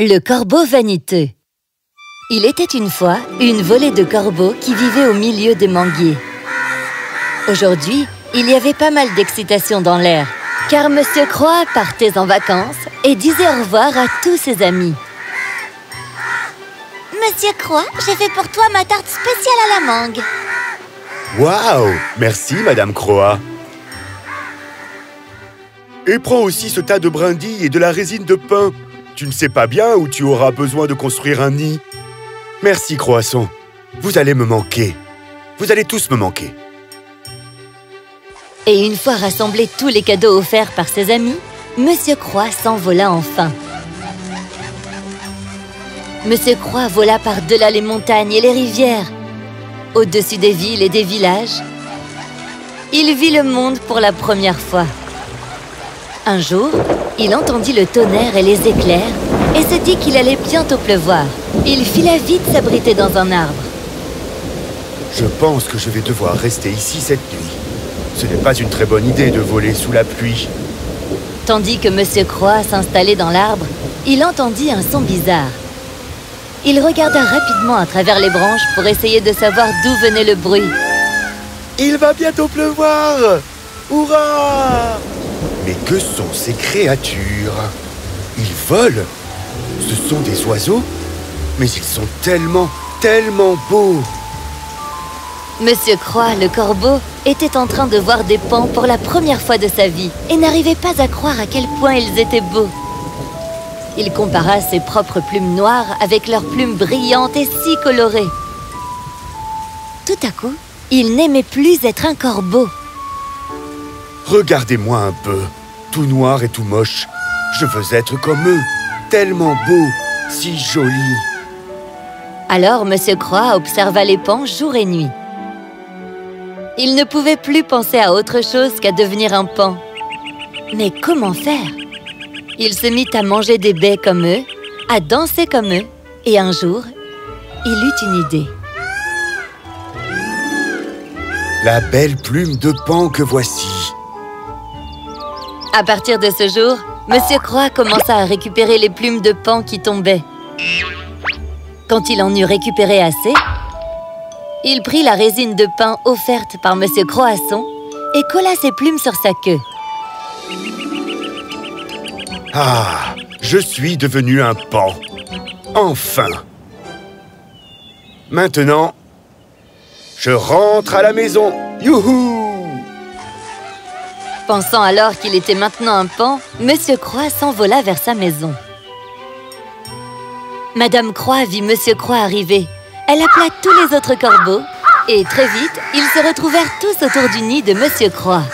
Le corbeau vaniteux Il était une fois une volée de corbeaux qui vivait au milieu des manguiers. Aujourd'hui, il y avait pas mal d'excitation dans l'air, car Monsieur Croix partait en vacances et disait au revoir à tous ses amis. Monsieur Croix, j'ai fait pour toi ma tarte spéciale à la mangue. Waouh Merci, Madame Croix. Et prends aussi ce tas de brindilles et de la résine de pain. Tu ne sais pas bien où tu auras besoin de construire un nid. Merci, Croissant. Vous allez me manquer. Vous allez tous me manquer. Et une fois rassemblés tous les cadeaux offerts par ses amis, Monsieur Croix s'envola enfin. Monsieur Croix vola par-delà les montagnes et les rivières, au-dessus des villes et des villages. Il vit le monde pour la première fois. Un jour, il entendit le tonnerre et les éclairs et se dit qu'il allait bientôt pleuvoir. Il fila vite s'abriter dans un arbre. Je pense que je vais devoir rester ici cette nuit. Ce n'est pas une très bonne idée de voler sous la pluie. Tandis que Monsieur Croix s'installait dans l'arbre, il entendit un son bizarre. Il regarda rapidement à travers les branches pour essayer de savoir d'où venait le bruit. Il va bientôt pleuvoir Hurrah que sont ces créatures Ils volent Ce sont des oiseaux Mais ils sont tellement, tellement beaux Monsieur Croix, le corbeau, était en train de voir des pans pour la première fois de sa vie et n'arrivait pas à croire à quel point ils étaient beaux. Il compara ses propres plumes noires avec leurs plumes brillantes et si colorées. Tout à coup, il n'aimait plus être un corbeau. Regardez-moi un peu, tout noir et tout moche. Je veux être comme eux, tellement beau, si joli. Alors Monsieur Croix observa les pans jour et nuit. Il ne pouvait plus penser à autre chose qu'à devenir un pan. Mais comment faire? Il se mit à manger des baies comme eux, à danser comme eux, et un jour, il eut une idée. La belle plume de pan que voici. À partir de ce jour, Monsieur Croix commença à récupérer les plumes de pan qui tombaient. Quand il en eut récupéré assez, il prit la résine de pain offerte par Monsieur Croasson et colla ses plumes sur sa queue. Ah, je suis devenu un pan. Enfin Maintenant, je rentre à la maison. Youhou Pensant alors qu'il était maintenant un pan, Monsieur Croix s'envola vers sa maison. Madame Croix vit Monsieur Croix arriver. Elle appela tous les autres corbeaux et très vite, ils se retrouvèrent tous autour du nid de Monsieur Croix.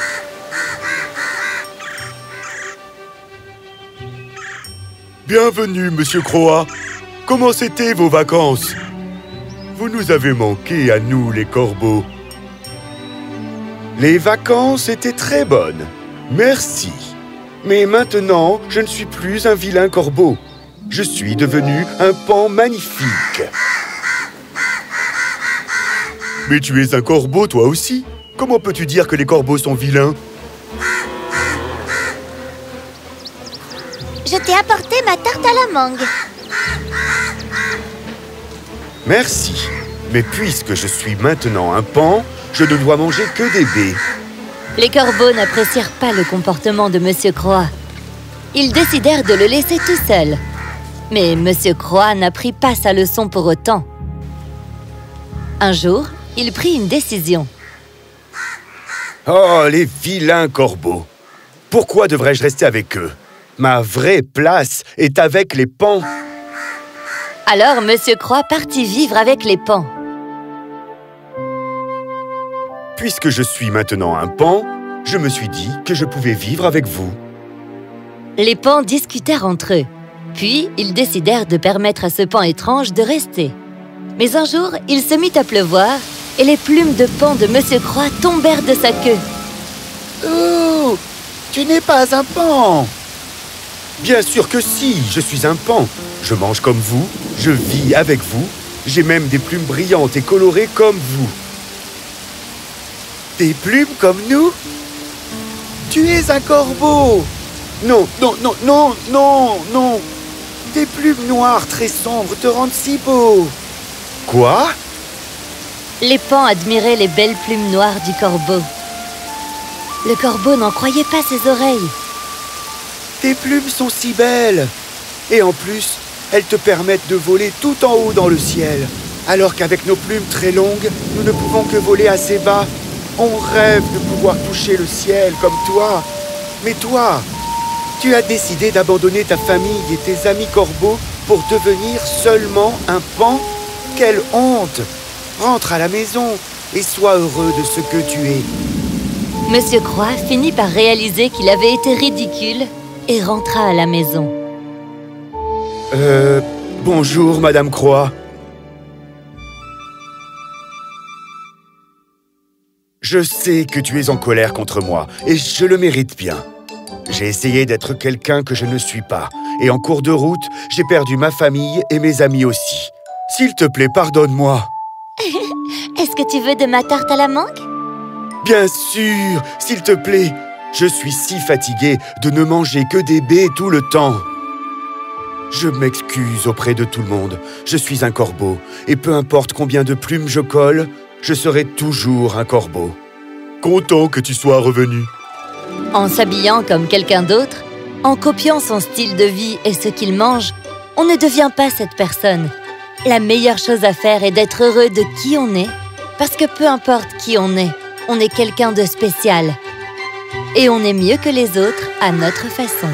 Bienvenue, Monsieur Croix. Comment c'était vos vacances? Vous nous avez manqué à nous, les corbeaux. Les vacances étaient très bonnes. Merci. Mais maintenant, je ne suis plus un vilain corbeau. Je suis devenu un pan magnifique. Mais tu es un corbeau, toi aussi. Comment peux-tu dire que les corbeaux sont vilains? Je t'ai apporté ma tarte à la mangue. Merci. Mais puisque je suis maintenant un pan, je ne dois manger que des baies. Les corbeaux n'apprécièrent pas le comportement de Monsieur Croix. Ils décidèrent de le laisser tout seul. Mais Monsieur Croix n'apprit pas sa leçon pour autant. Un jour, il prit une décision. Oh, les vilains corbeaux Pourquoi devrais-je rester avec eux? Ma vraie place est avec les pans. Alors Monsieur Croix partit vivre avec les pans. Puisque je suis maintenant un pan, je me suis dit que je pouvais vivre avec vous. Les pans discutèrent entre eux. Puis, ils décidèrent de permettre à ce pan étrange de rester. Mais un jour, il se mit à pleuvoir et les plumes de pan de Monsieur Croix tombèrent de sa queue. Oh Tu n'es pas un pan Bien sûr que si, je suis un pan. Je mange comme vous, je vis avec vous, j'ai même des plumes brillantes et colorées comme vous. Des plumes comme nous Tu es un corbeau Non, non, non, non, non, non Tes plumes noires très sombres te rendent si beau. Quoi? Les pans admiraient les belles plumes noires du corbeau. Le corbeau n'en croyait pas ses oreilles. Tes plumes sont si belles. Et en plus, elles te permettent de voler tout en haut dans le ciel. Alors qu'avec nos plumes très longues, nous ne pouvons que voler assez bas. On rêve de pouvoir toucher le ciel comme toi. Mais toi, tu as décidé d'abandonner ta famille et tes amis corbeaux pour devenir seulement un pan Quelle honte Rentre à la maison et sois heureux de ce que tu es. Monsieur Croix finit par réaliser qu'il avait été ridicule et rentra à la maison. Euh... Bonjour, Madame Croix. Je sais que tu es en colère contre moi, et je le mérite bien. J'ai essayé d'être quelqu'un que je ne suis pas, et en cours de route, j'ai perdu ma famille et mes amis aussi. S'il te plaît, pardonne-moi. Est-ce que tu veux de ma tarte à la mangue? Bien sûr, s'il te plaît. Je suis si fatigué de ne manger que des baies tout le temps. Je m'excuse auprès de tout le monde. Je suis un corbeau, et peu importe combien de plumes je colle, je serai toujours un corbeau. Content que tu sois revenu. En s'habillant comme quelqu'un d'autre, en copiant son style de vie et ce qu'il mange, on ne devient pas cette personne. La meilleure chose à faire est d'être heureux de qui on est, parce que peu importe qui on est, on est quelqu'un de spécial. Et on est mieux que les autres à notre façon.